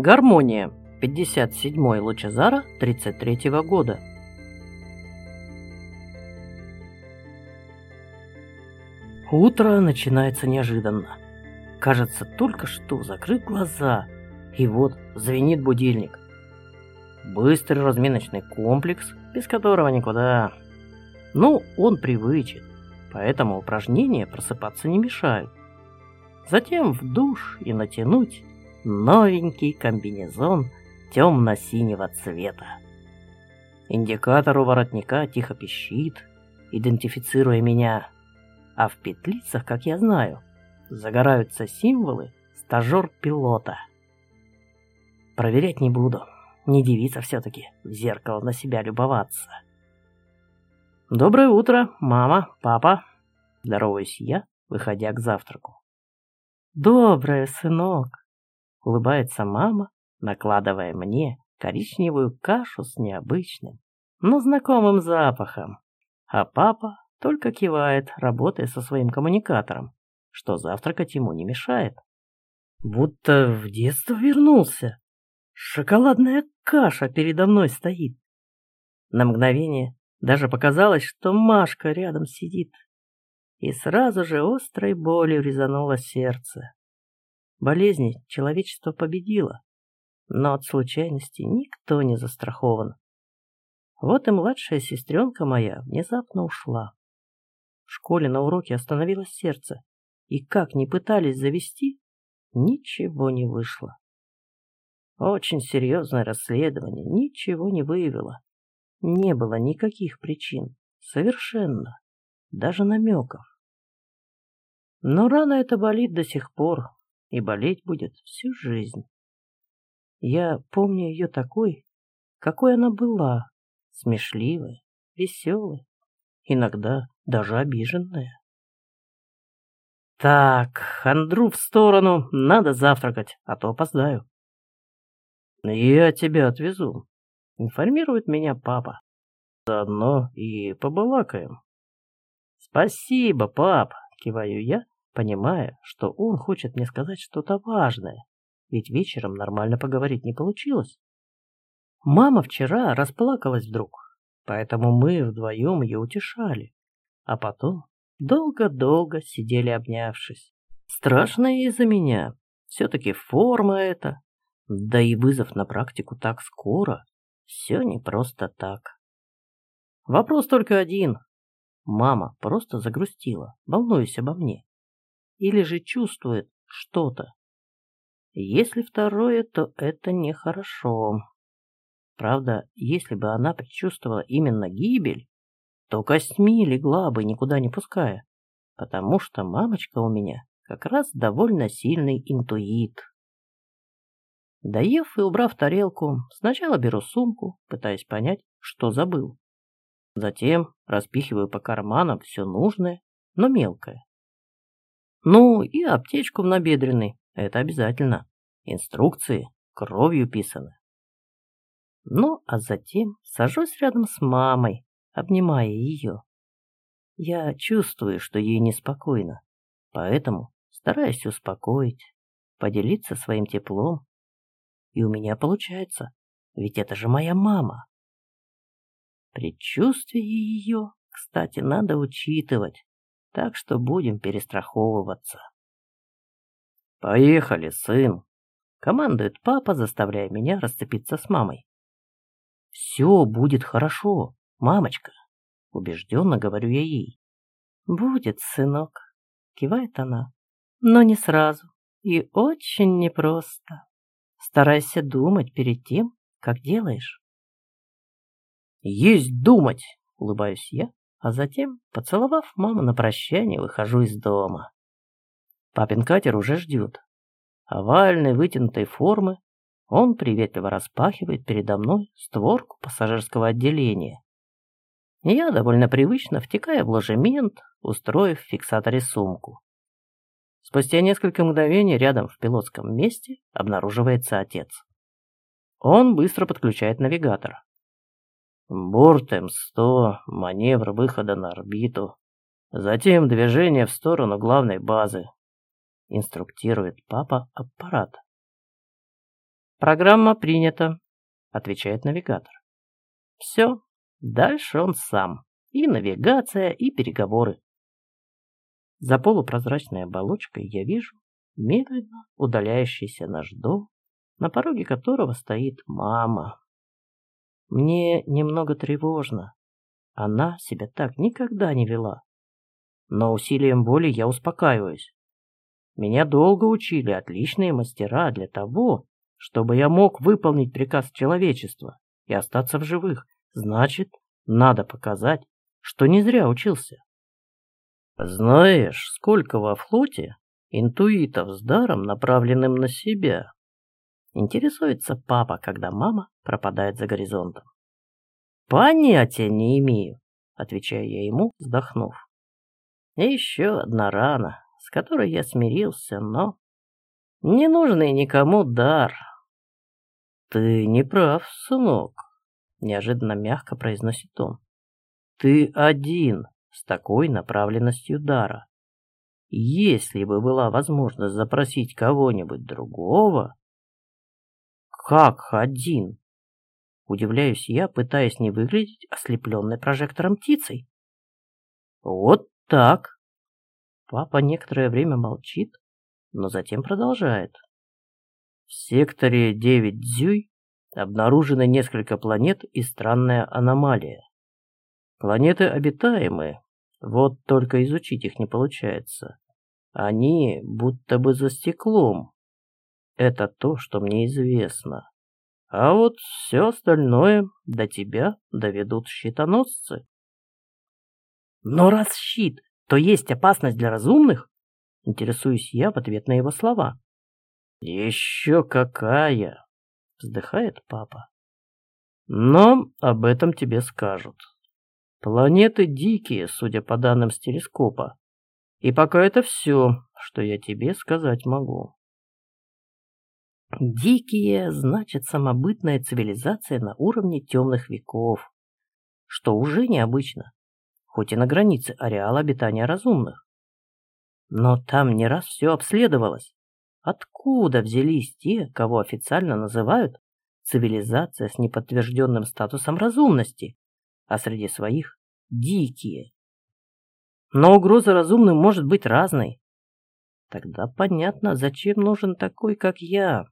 Гармония. 57-й Лучезара 33-го года. Утро начинается неожиданно. Кажется, только что закрыт глаза, и вот звенит будильник. Быстрый разминочный комплекс, без которого никуда. Ну, он привычен, поэтому упражнения просыпаться не мешают. Затем в душ и натянуть новенький комбинезон темно-синего цвета. Индикатор у воротника тихо пищит, идентифицируя меня, а в петлицах, как я знаю, загораются символы стажер-пилота. Проверять не буду, не девица все-таки в зеркало на себя любоваться. «Доброе утро, мама, папа!» Здороваюсь я, выходя к завтраку. «Доброе, сынок!» Улыбается мама, накладывая мне коричневую кашу с необычным, но знакомым запахом. А папа только кивает, работая со своим коммуникатором, что завтракать ему не мешает. Будто в детство вернулся. Шоколадная каша передо мной стоит. На мгновение даже показалось, что Машка рядом сидит. И сразу же острой болью резануло сердце. Болезни человечество победило, но от случайности никто не застрахован. Вот и младшая сестренка моя внезапно ушла. В школе на уроке остановилось сердце, и как ни пытались завести, ничего не вышло. Очень серьезное расследование ничего не выявило. Не было никаких причин, совершенно, даже намеков. Но рана эта болит до сих пор, и болеть будет всю жизнь. Я помню ее такой, какой она была, смешливой, веселой, иногда даже обиженная. Так, хандру в сторону, надо завтракать, а то опоздаю. Я тебя отвезу, информирует меня папа. Заодно и побалакаем. Спасибо, пап, киваю я понимая, что он хочет мне сказать что-то важное, ведь вечером нормально поговорить не получилось. Мама вчера расплакалась вдруг, поэтому мы вдвоем ее утешали, а потом долго-долго сидели обнявшись. Страшно ей за меня, все-таки форма это, да и вызов на практику так скоро, все не просто так. Вопрос только один. Мама просто загрустила, волнуясь обо мне или же чувствует что-то. Если второе, то это нехорошо. Правда, если бы она предчувствовала именно гибель, то костьми легла бы, никуда не пуская, потому что мамочка у меня как раз довольно сильный интуит. Доев и убрав тарелку, сначала беру сумку, пытаясь понять, что забыл. Затем распихиваю по карманам все нужное, но мелкое. Ну и аптечку в набедренный. Это обязательно. Инструкции кровью писаны. Ну, а затем сажусь рядом с мамой, обнимая ее. Я чувствую, что ей неспокойно, поэтому стараюсь успокоить, поделиться своим теплом. И у меня получается, ведь это же моя мама. Предчувствие ее, кстати, надо учитывать так что будем перестраховываться. «Поехали, сын!» — командует папа, заставляя меня расцепиться с мамой. «Все будет хорошо, мамочка!» — убежденно говорю я ей. «Будет, сынок!» — кивает она. «Но не сразу и очень непросто. Старайся думать перед тем, как делаешь». «Есть думать!» — улыбаюсь я, а затем, поцеловав маму на прощание, выхожу из дома. Папин катер уже ждет. Овальной вытянутой формы он приветливо распахивает передо мной створку пассажирского отделения. Я довольно привычно втекаю в ложемент, устроив в фиксаторе сумку. Спустя несколько мгновений рядом в пилотском месте обнаруживается отец. Он быстро подключает навигатор. Борт М-100, маневр выхода на орбиту. Затем движение в сторону главной базы. Инструктирует папа аппарат. «Программа принята», — отвечает навигатор. «Все, дальше он сам. И навигация, и переговоры. За полупрозрачной оболочкой я вижу медленно удаляющийся наш дом, на пороге которого стоит мама. Мне немного тревожно. Она себя так никогда не вела. Но усилием воли я успокаиваюсь. Меня долго учили отличные мастера для того, чтобы я мог выполнить приказ человечества и остаться в живых. Значит, надо показать, что не зря учился. Знаешь, сколько во флоте интуитов с даром, направленным на себя? Интересуется папа, когда мама пропадает за горизонтом. Понятия не имею, отвечаю я ему, вздохнув. Еще одна рана, с которой я смирился, но не нужный никому дар. Ты не прав, сынок, неожиданно мягко произносит он. Ты один с такой направленностью дара. Если бы была возможность запросить кого-нибудь другого... Как один? Удивляюсь я, пытаясь не выглядеть ослепленной прожектором птицей. Вот так. Папа некоторое время молчит, но затем продолжает. В секторе 9 Дзюй обнаружено несколько планет и странная аномалия. Планеты обитаемые, вот только изучить их не получается. Они будто бы за стеклом. Это то, что мне известно. А вот все остальное до тебя доведут щитоносцы. Но раз щит, то есть опасность для разумных? Интересуюсь я в ответ на его слова. Еще какая! Вздыхает папа. Но об этом тебе скажут. Планеты дикие, судя по данным с телескопа. И пока это все, что я тебе сказать могу. Дикие значит самобытная цивилизация на уровне темных веков, что уже необычно, хоть и на границе ареала обитания разумных. Но там не раз все обследовалось. Откуда взялись те, кого официально называют цивилизация с неподтвержденным статусом разумности? а среди своих – дикие. Но угроза разумным может быть разной. Тогда понятно, зачем нужен такой, как я.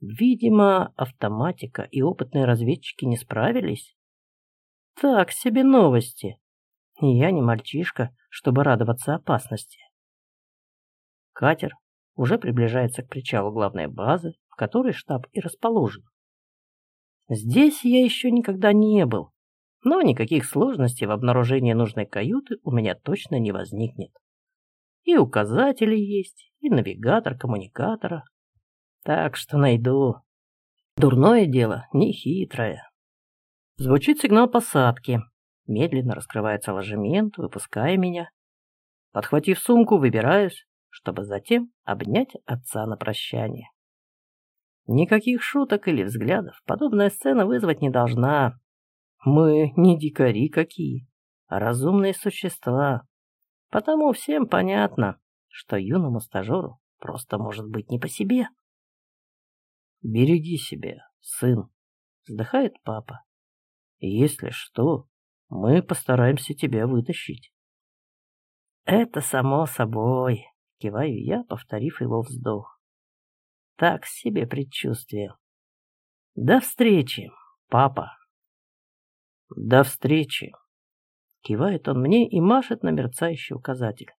Видимо, автоматика и опытные разведчики не справились. Так себе новости. И я не мальчишка, чтобы радоваться опасности. Катер уже приближается к причалу главной базы, в которой штаб и расположен. Здесь я еще никогда не был, но никаких сложностей в обнаружении нужной каюты у меня точно не возникнет. И указатели есть, и навигатор коммуникатора. Так что найду. Дурное дело, не хитрое. Звучит сигнал посадки. Медленно раскрывается ложемент, выпуская меня. Подхватив сумку, выбираюсь, чтобы затем обнять отца на прощание. Никаких шуток или взглядов подобная сцена вызвать не должна. Мы не дикари какие, а разумные существа. Потому всем понятно, что юному стажеру просто может быть не по себе. «Береги себя, сын», — вздыхает папа. «Если что, мы постараемся тебя вытащить». «Это само собой», — киваю я, повторив его вздох. «Так себе предчувствие». «До встречи, папа». «До встречи!» Кивает он мне и машет на мерцающий указатель.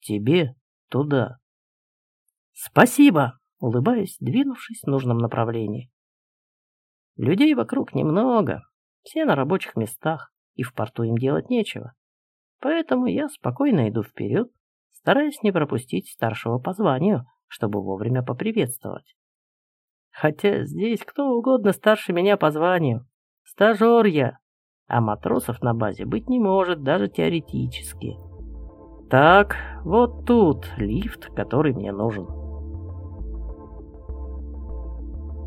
«Тебе туда!» «Спасибо!» Улыбаюсь, двинувшись в нужном направлении. Людей вокруг немного, все на рабочих местах, и в порту им делать нечего. Поэтому я спокойно иду вперед, стараясь не пропустить старшего по званию, чтобы вовремя поприветствовать. Хотя здесь кто угодно старше меня по званию. Стажер я, а матросов на базе быть не может даже теоретически. Так, вот тут лифт, который мне нужен.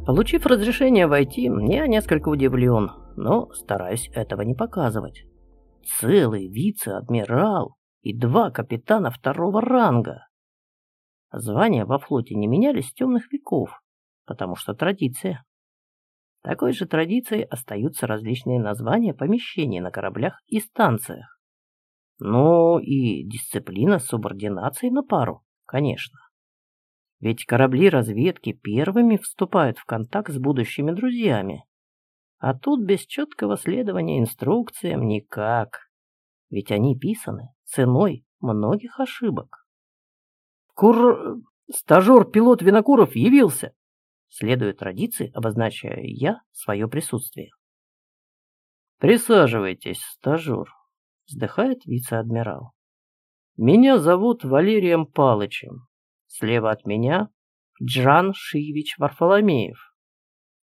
Получив разрешение войти, я несколько удивлен, но стараюсь этого не показывать. Целый вице-адмирал и два капитана второго ранга. Звания во флоте не менялись с темных веков, потому что традиция. Такой же традицией остаются различные названия помещений на кораблях и станциях. Ну и дисциплина субординации на пару, конечно. Ведь корабли разведки первыми вступают в контакт с будущими друзьями. А тут без четкого следования инструкциям никак. Ведь они писаны ценой многих ошибок. Кур... Стажер-пилот Винокуров явился. Следуя традиции, обозначаю я свое присутствие. Присаживайтесь, стажер, вздыхает вице-адмирал. Меня зовут Валерием Палычем. Слева от меня Джан Шиевич Варфоломеев,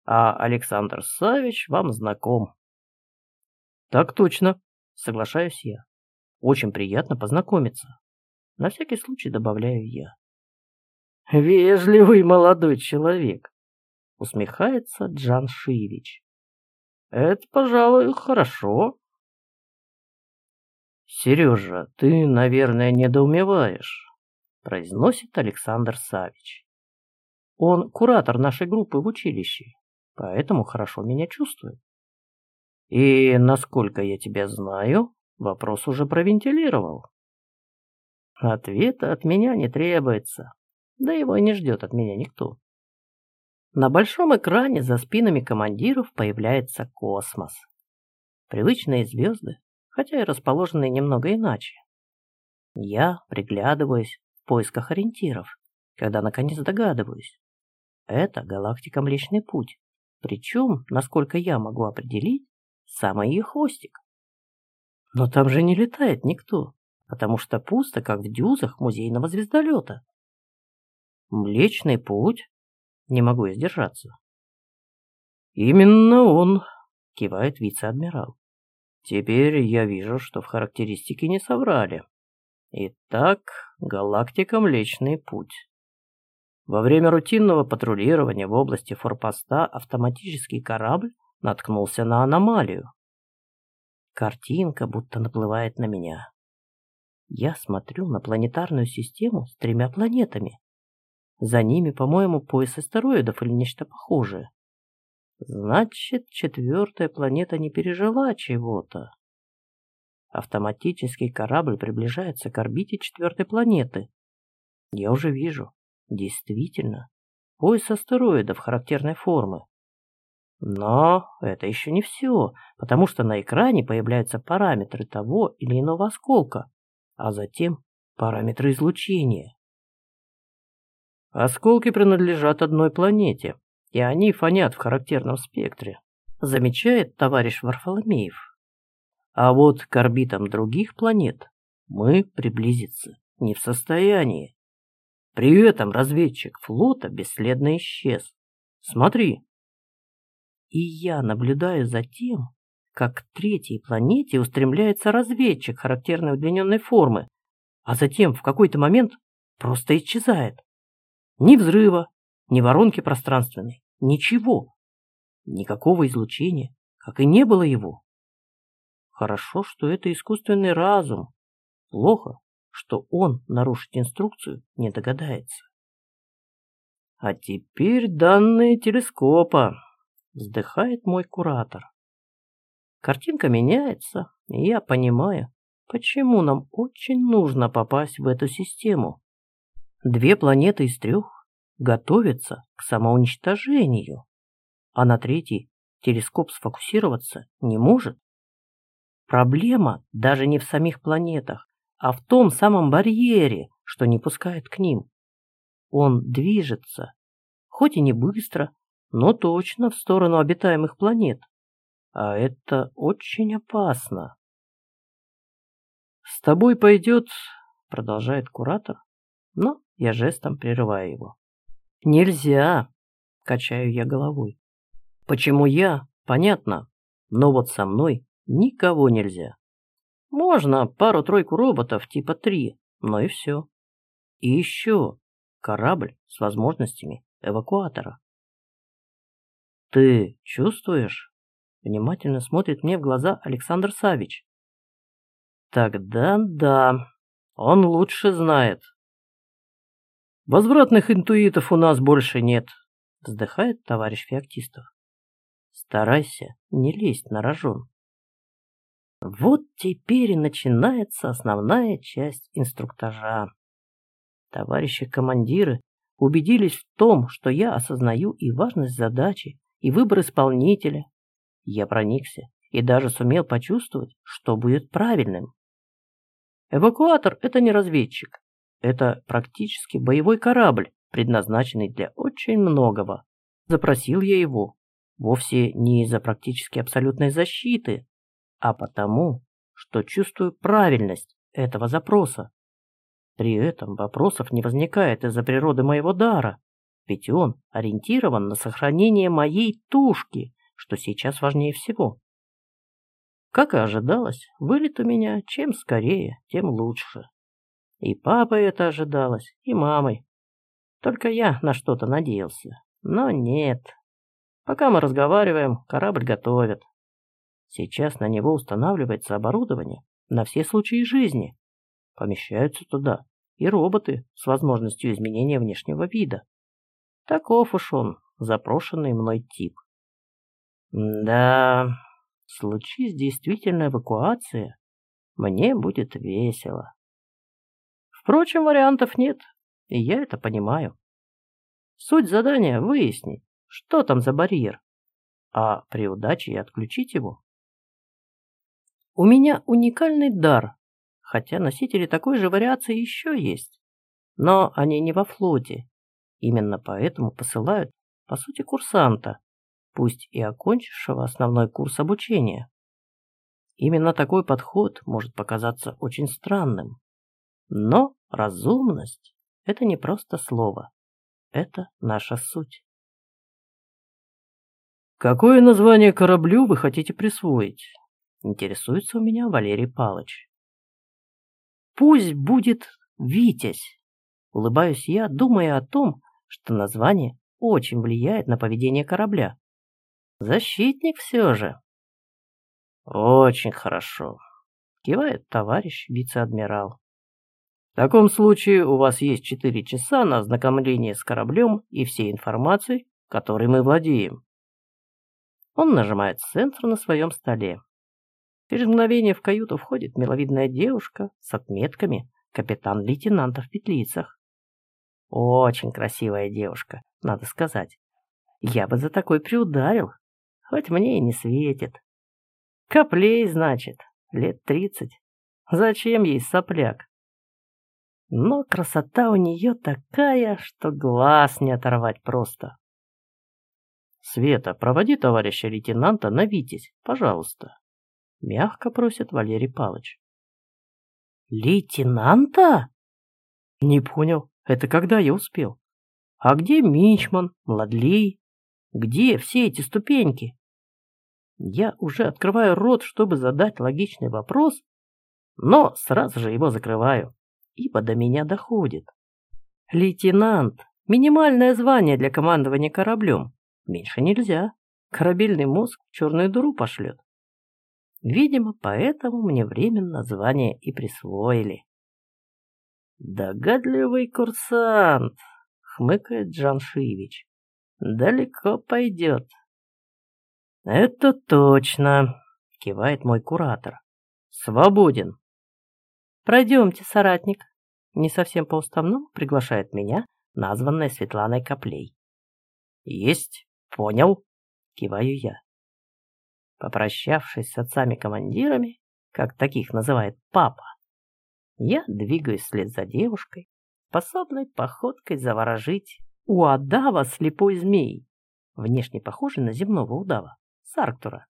а Александр Савич вам знаком. Так точно, соглашаюсь я. Очень приятно познакомиться. На всякий случай добавляю я. Вежливый молодой человек, усмехается Джан Шиевич. Это, пожалуй, хорошо. Сережа, ты, наверное, недоумеваешь, произносит Александр Савич. Он куратор нашей группы в училище, поэтому хорошо меня чувствует. И, насколько я тебя знаю, вопрос уже провентилировал. Ответа от меня не требуется, да его и не ждет от меня никто. На большом экране за спинами командиров появляется космос. Привычные звезды, хотя и расположенные немного иначе. Я приглядываюсь в поисках ориентиров, когда наконец догадываюсь. Это галактика Млечный Путь, причем, насколько я могу определить, самый ее хвостик. Но там же не летает никто, потому что пусто, как в дюзах музейного звездолета. Млечный Путь? Не могу сдержаться. Именно он, кивает вице-адмирал. Теперь я вижу, что в характеристике не соврали. Итак, галактика Млечный Путь. Во время рутинного патрулирования в области форпоста автоматический корабль наткнулся на аномалию. Картинка будто наплывает на меня. Я смотрю на планетарную систему с тремя планетами. За ними, по-моему, пояс астероидов или нечто похожее. Значит, четвертая планета не пережила чего-то. Автоматический корабль приближается к орбите четвертой планеты. Я уже вижу. Действительно, пояс астероидов характерной формы. Но это еще не все, потому что на экране появляются параметры того или иного осколка, а затем параметры излучения. Осколки принадлежат одной планете, и они фонят в характерном спектре, замечает товарищ Варфоломеев. А вот к орбитам других планет мы приблизиться не в состоянии. При этом разведчик флота бесследно исчез. Смотри. И я наблюдаю за тем, как к третьей планете устремляется разведчик характерной удлиненной формы, а затем в какой-то момент просто исчезает. Ни взрыва, ни воронки пространственной. Ничего. Никакого излучения, как и не было его. Хорошо, что это искусственный разум. Плохо, что он нарушить инструкцию не догадается. А теперь данные телескопа. Вздыхает мой куратор. Картинка меняется, и я понимаю, почему нам очень нужно попасть в эту систему. Две планеты из трех готовится к самоуничтожению, а на третий телескоп сфокусироваться не может. Проблема даже не в самих планетах, а в том самом барьере, что не пускает к ним. Он движется, хоть и не быстро, но точно в сторону обитаемых планет. А это очень опасно. «С тобой пойдет», — продолжает куратор, но я жестом прерываю его. Нельзя, качаю я головой. Почему я? Понятно. Но вот со мной никого нельзя. Можно пару-тройку роботов типа три, но и все. И еще корабль с возможностями эвакуатора. Ты чувствуешь? Внимательно смотрит мне в глаза Александр Савич. Тогда да, он лучше знает. Возвратных интуитов у нас больше нет, вздыхает товарищ Феоктистов. Старайся не лезть на рожон. Вот теперь и начинается основная часть инструктажа. Товарищи командиры убедились в том, что я осознаю и важность задачи, и выбор исполнителя. Я проникся и даже сумел почувствовать, что будет правильным. Эвакуатор – это не разведчик. Это практически боевой корабль, предназначенный для очень многого. Запросил я его вовсе не из-за практически абсолютной защиты, а потому, что чувствую правильность этого запроса. При этом вопросов не возникает из-за природы моего дара, ведь он ориентирован на сохранение моей тушки, что сейчас важнее всего. Как и ожидалось, вылет у меня чем скорее, тем лучше. И папой это ожидалось, и мамой. Только я на что-то надеялся. Но нет. Пока мы разговариваем, корабль готовят. Сейчас на него устанавливается оборудование на все случаи жизни. Помещаются туда и роботы с возможностью изменения внешнего вида. Таков уж он, запрошенный мной тип. Да, случись действительно эвакуация, мне будет весело. Впрочем, вариантов нет, и я это понимаю. Суть задания — выяснить, что там за барьер, а при удаче и отключить его. У меня уникальный дар, хотя носители такой же вариации еще есть. Но они не во флоте. Именно поэтому посылают, по сути, курсанта, пусть и окончившего основной курс обучения. Именно такой подход может показаться очень странным. Но разумность – это не просто слово. Это наша суть. «Какое название кораблю вы хотите присвоить?» Интересуется у меня Валерий Палыч. «Пусть будет Витязь!» Улыбаюсь я, думая о том, что название очень влияет на поведение корабля. Защитник все же. Очень хорошо. Кивает товарищ вице-адмирал. В таком случае у вас есть четыре часа на ознакомление с кораблем и всей информацией, которой мы владеем. Он нажимает сенсор на своем столе. Через мгновение в каюту входит миловидная девушка с отметками капитан-лейтенанта в петлицах. Очень красивая девушка, надо сказать. Я бы за такой приударил, хоть мне и не светит. Коплей, значит, лет тридцать. Зачем ей сопляк? Но красота у нее такая, что глаз не оторвать просто. Света, проводи товарища лейтенанта на Витязь, пожалуйста. Мягко просит Валерий Палыч. Лейтенанта? Не понял. Это когда я успел? А где Мичман, Младлей? Где все эти ступеньки? Я уже открываю рот, чтобы задать логичный вопрос, но сразу же его закрываю, ибо до меня доходит. Лейтенант — минимальное звание для командования кораблем. Меньше нельзя. Корабельный мозг в черную дыру пошлет. Видимо, поэтому мне временно звание и присвоили. «Догадливый курсант!» — хмыкает Джамшиевич. «Далеко пойдет». «Это точно!» — кивает мой куратор. «Свободен!» «Пройдемте, соратник!» Не совсем по-уставному приглашает меня названная Светланой Коплей. «Есть, понял!» — киваю я. Попрощавшись с отцами-командирами, как таких называет папа, я двигаюсь вслед за девушкой, способной походкой заворожить у Адава слепой змей, внешне похожий на земного удава, с Арктура.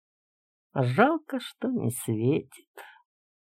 Жалко, что не светит.